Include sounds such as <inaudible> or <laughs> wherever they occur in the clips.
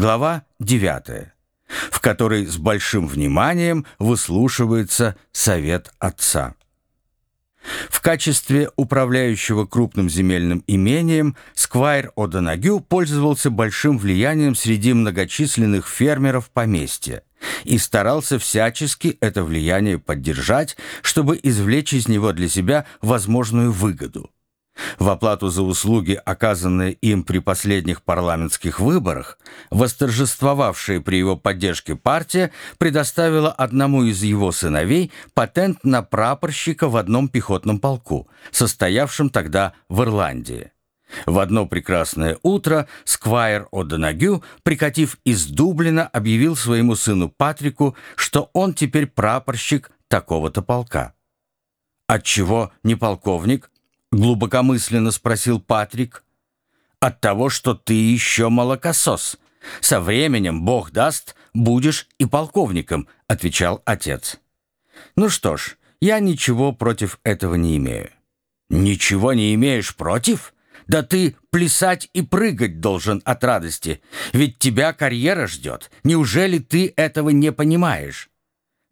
Глава 9, в которой с большим вниманием выслушивается совет отца. В качестве управляющего крупным земельным имением Сквайр О'Донагю пользовался большим влиянием среди многочисленных фермеров поместья и старался всячески это влияние поддержать, чтобы извлечь из него для себя возможную выгоду. В оплату за услуги, оказанные им при последних парламентских выборах, восторжествовавшая при его поддержке партия предоставила одному из его сыновей патент на прапорщика в одном пехотном полку, состоявшем тогда в Ирландии. В одно прекрасное утро Сквайр О'Донагю, прикатив из Дублина, объявил своему сыну Патрику, что он теперь прапорщик такого-то полка. «Отчего не полковник?» — глубокомысленно спросил Патрик. «От того, что ты еще молокосос. Со временем, Бог даст, будешь и полковником», — отвечал отец. «Ну что ж, я ничего против этого не имею». «Ничего не имеешь против? Да ты плясать и прыгать должен от радости, ведь тебя карьера ждет. Неужели ты этого не понимаешь?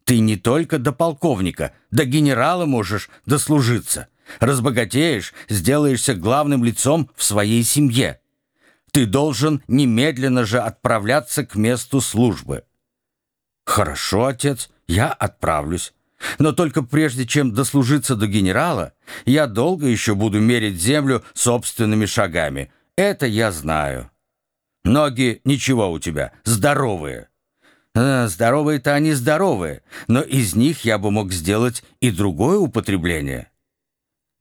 Ты не только до полковника, до генерала можешь дослужиться». Разбогатеешь, сделаешься главным лицом в своей семье. Ты должен немедленно же отправляться к месту службы. Хорошо, отец, я отправлюсь. Но только прежде чем дослужиться до генерала, я долго еще буду мерить землю собственными шагами. Это я знаю. Ноги ничего у тебя, здоровые. А, здоровые-то они здоровые, но из них я бы мог сделать и другое употребление.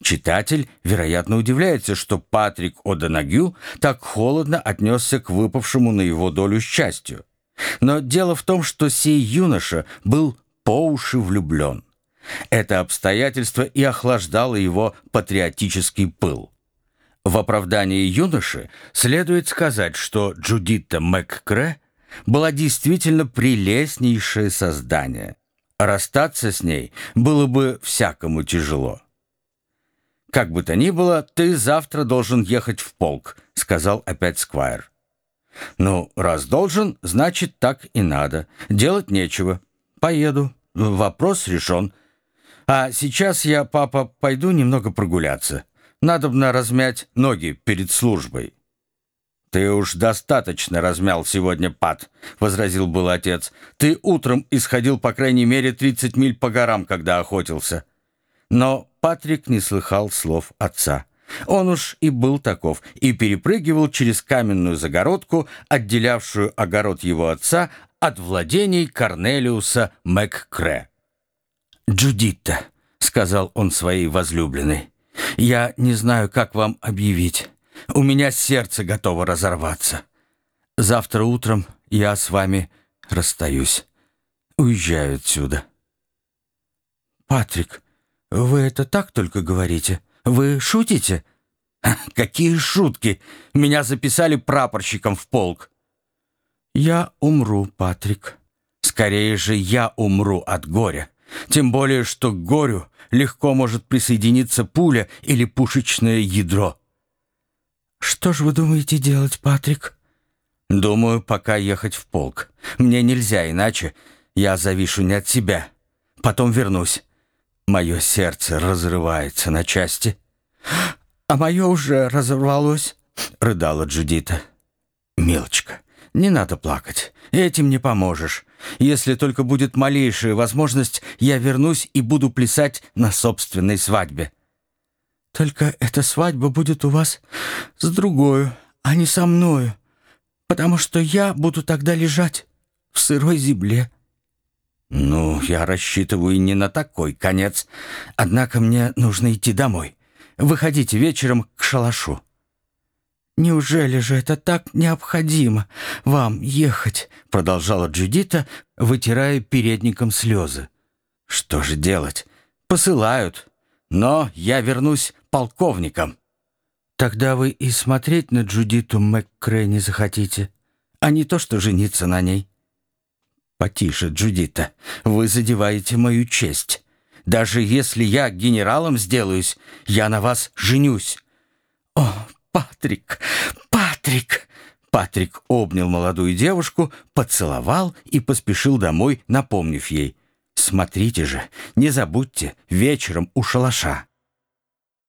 Читатель, вероятно, удивляется, что Патрик О'Донагю так холодно отнесся к выпавшему на его долю счастью. Но дело в том, что сей юноша был по уши влюблен. Это обстоятельство и охлаждало его патриотический пыл. В оправдании юноши следует сказать, что Джудита МакКре была действительно прелестнейшее создание. Расстаться с ней было бы всякому тяжело. «Как бы то ни было, ты завтра должен ехать в полк», — сказал опять Сквайр. «Ну, раз должен, значит, так и надо. Делать нечего. Поеду. Вопрос решен. А сейчас я, папа, пойду немного прогуляться. Надобно размять ноги перед службой». «Ты уж достаточно размял сегодня, Пат», — возразил был отец. «Ты утром исходил, по крайней мере, 30 миль по горам, когда охотился». Но Патрик не слыхал слов отца. Он уж и был таков, и перепрыгивал через каменную загородку, отделявшую огород его отца от владений Корнелиуса МакКре. «Джудитта», — сказал он своей возлюбленной, — «я не знаю, как вам объявить. У меня сердце готово разорваться. Завтра утром я с вами расстаюсь. Уезжаю отсюда». «Патрик», «Вы это так только говорите? Вы шутите?» <laughs> «Какие шутки! Меня записали прапорщиком в полк!» «Я умру, Патрик. Скорее же я умру от горя. Тем более, что к горю легко может присоединиться пуля или пушечное ядро». «Что же вы думаете делать, Патрик?» «Думаю, пока ехать в полк. Мне нельзя иначе. Я завишу не от себя. Потом вернусь. Мое сердце разрывается на части. «А мое уже разорвалось», — рыдала Джудита. «Милочка, не надо плакать. Этим не поможешь. Если только будет малейшая возможность, я вернусь и буду плясать на собственной свадьбе». «Только эта свадьба будет у вас с другою, а не со мною, потому что я буду тогда лежать в сырой земле». «Ну, я рассчитываю не на такой конец. Однако мне нужно идти домой. Выходите вечером к шалашу». «Неужели же это так необходимо вам ехать?» Продолжала Джудита, вытирая передником слезы. «Что же делать? Посылают. Но я вернусь полковником». «Тогда вы и смотреть на Джудиту МакКрей не захотите, а не то, что жениться на ней». «Потише, Джудита, вы задеваете мою честь. Даже если я генералом сделаюсь, я на вас женюсь». «О, Патрик, Патрик!» Патрик обнял молодую девушку, поцеловал и поспешил домой, напомнив ей. «Смотрите же, не забудьте, вечером у шалаша».